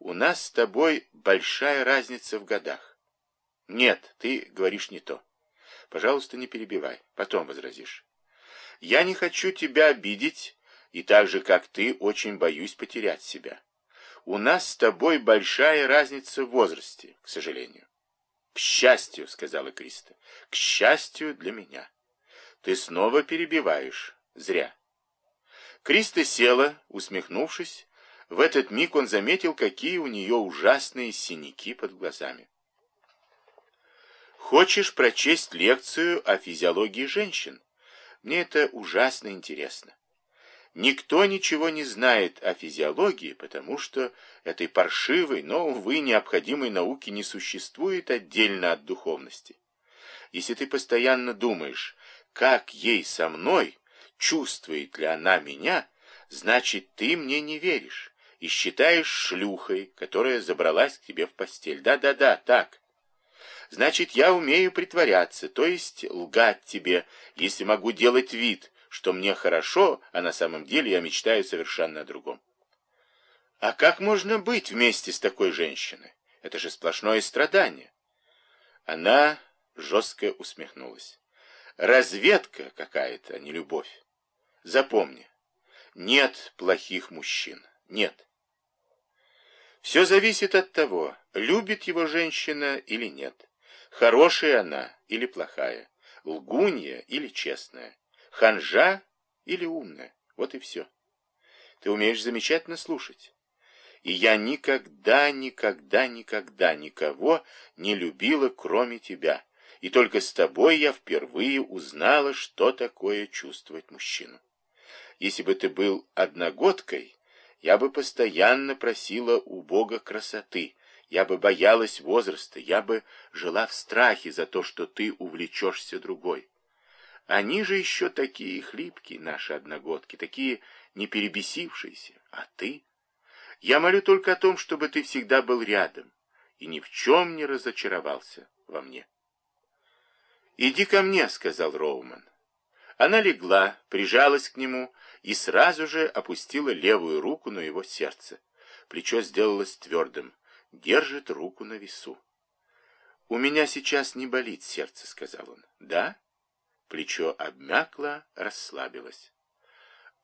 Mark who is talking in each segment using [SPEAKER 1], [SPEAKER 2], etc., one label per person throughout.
[SPEAKER 1] у нас с тобой большая разница в годах. Нет, ты говоришь не то. Пожалуйста, не перебивай, потом возразишь. Я не хочу тебя обидеть, и так же, как ты, очень боюсь потерять себя. У нас с тобой большая разница в возрасте, к сожалению. К счастью, сказала Криста, к счастью для меня. Ты снова перебиваешь. Зря. Криста села, усмехнувшись. В этот миг он заметил, какие у нее ужасные синяки под глазами. Хочешь прочесть лекцию о физиологии женщин? Мне это ужасно интересно. Никто ничего не знает о физиологии, потому что этой паршивой, но, увы, необходимой науки не существует отдельно от духовности. Если ты постоянно думаешь, как ей со мной, чувствует ли она меня, значит, ты мне не веришь и считаешь шлюхой, которая забралась к тебе в постель. Да-да-да, так. Значит, я умею притворяться, то есть лгать тебе, если могу делать вид, что мне хорошо, а на самом деле я мечтаю совершенно о другом. А как можно быть вместе с такой женщиной? Это же сплошное страдание. Она жестко усмехнулась. Разведка какая-то, а не любовь. Запомни, нет плохих мужчин. Нет. Все зависит от того, любит его женщина или нет. Хорошая она или плохая. Лгунья или честная ханжа или умная. Вот и все. Ты умеешь замечательно слушать. И я никогда, никогда, никогда никого не любила, кроме тебя. И только с тобой я впервые узнала, что такое чувствовать мужчину. Если бы ты был одногодкой, я бы постоянно просила у Бога красоты, я бы боялась возраста, я бы жила в страхе за то, что ты увлечешься другой. Они же еще такие хлипкие, наши одногодки, такие не перебесившиеся. А ты? Я молю только о том, чтобы ты всегда был рядом и ни в чем не разочаровался во мне. «Иди ко мне», — сказал Роуман. Она легла, прижалась к нему и сразу же опустила левую руку на его сердце. Плечо сделалось твердым. Держит руку на весу. «У меня сейчас не болит сердце», — сказал он. «Да?» Плечо обмякло, расслабилось.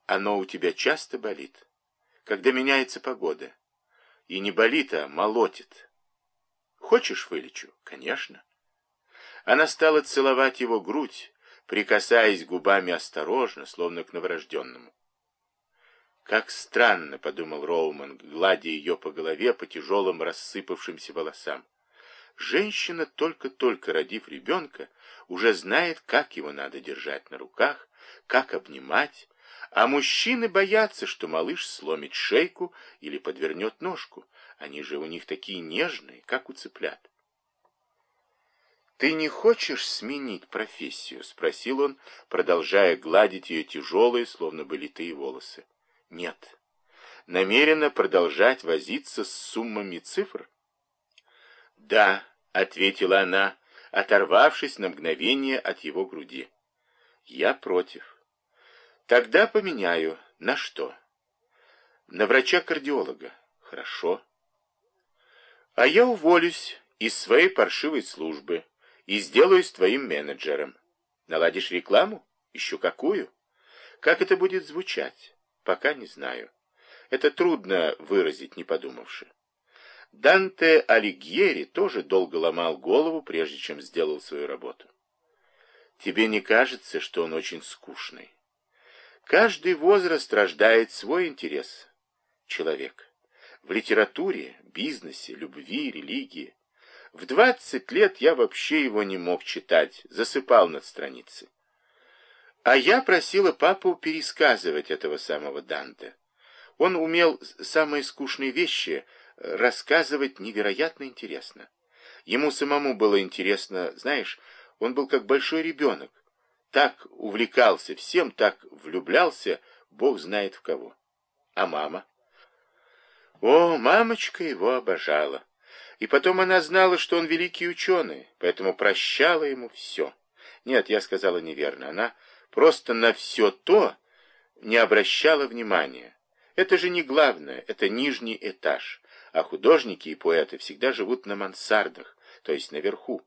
[SPEAKER 1] Оно у тебя часто болит, когда меняется погода. И не болит, а молотит. Хочешь, вылечу? Конечно. Она стала целовать его грудь, прикасаясь губами осторожно, словно к новорожденному. Как странно, — подумал Роуман, гладя ее по голове по тяжелым рассыпавшимся волосам. Женщина, только-только родив ребенка, уже знает, как его надо держать на руках, как обнимать, а мужчины боятся, что малыш сломит шейку или подвернет ножку. Они же у них такие нежные, как у цыплят. «Ты не хочешь сменить профессию?» — спросил он, продолжая гладить ее тяжелые, словно бы литые волосы. «Нет. Намерена продолжать возиться с суммами цифр?» «Да», — ответила она, оторвавшись на мгновение от его груди. «Я против». «Тогда поменяю. На что?» «На врача-кардиолога». «Хорошо». «А я уволюсь из своей паршивой службы и сделаюсь твоим менеджером. Наладишь рекламу? Еще какую? Как это будет звучать? Пока не знаю. Это трудно выразить, не подумавши. Данте Алигьери тоже долго ломал голову, прежде чем сделал свою работу. Тебе не кажется, что он очень скучный? Каждый возраст рождает свой интерес. Человек. В литературе, бизнесе, любви, религии. В двадцать лет я вообще его не мог читать, засыпал над страницей. А я просила папу пересказывать этого самого Данте. Он умел самые скучные вещи рассказывать невероятно интересно. Ему самому было интересно, знаешь, он был как большой ребенок. Так увлекался всем, так влюблялся, бог знает в кого. А мама? О, мамочка его обожала. И потом она знала, что он великий ученый, поэтому прощала ему все. Нет, я сказала неверно. Она просто на все то не обращала внимания. Это же не главное, это нижний этаж а художники и поэты всегда живут на мансардах, то есть наверху.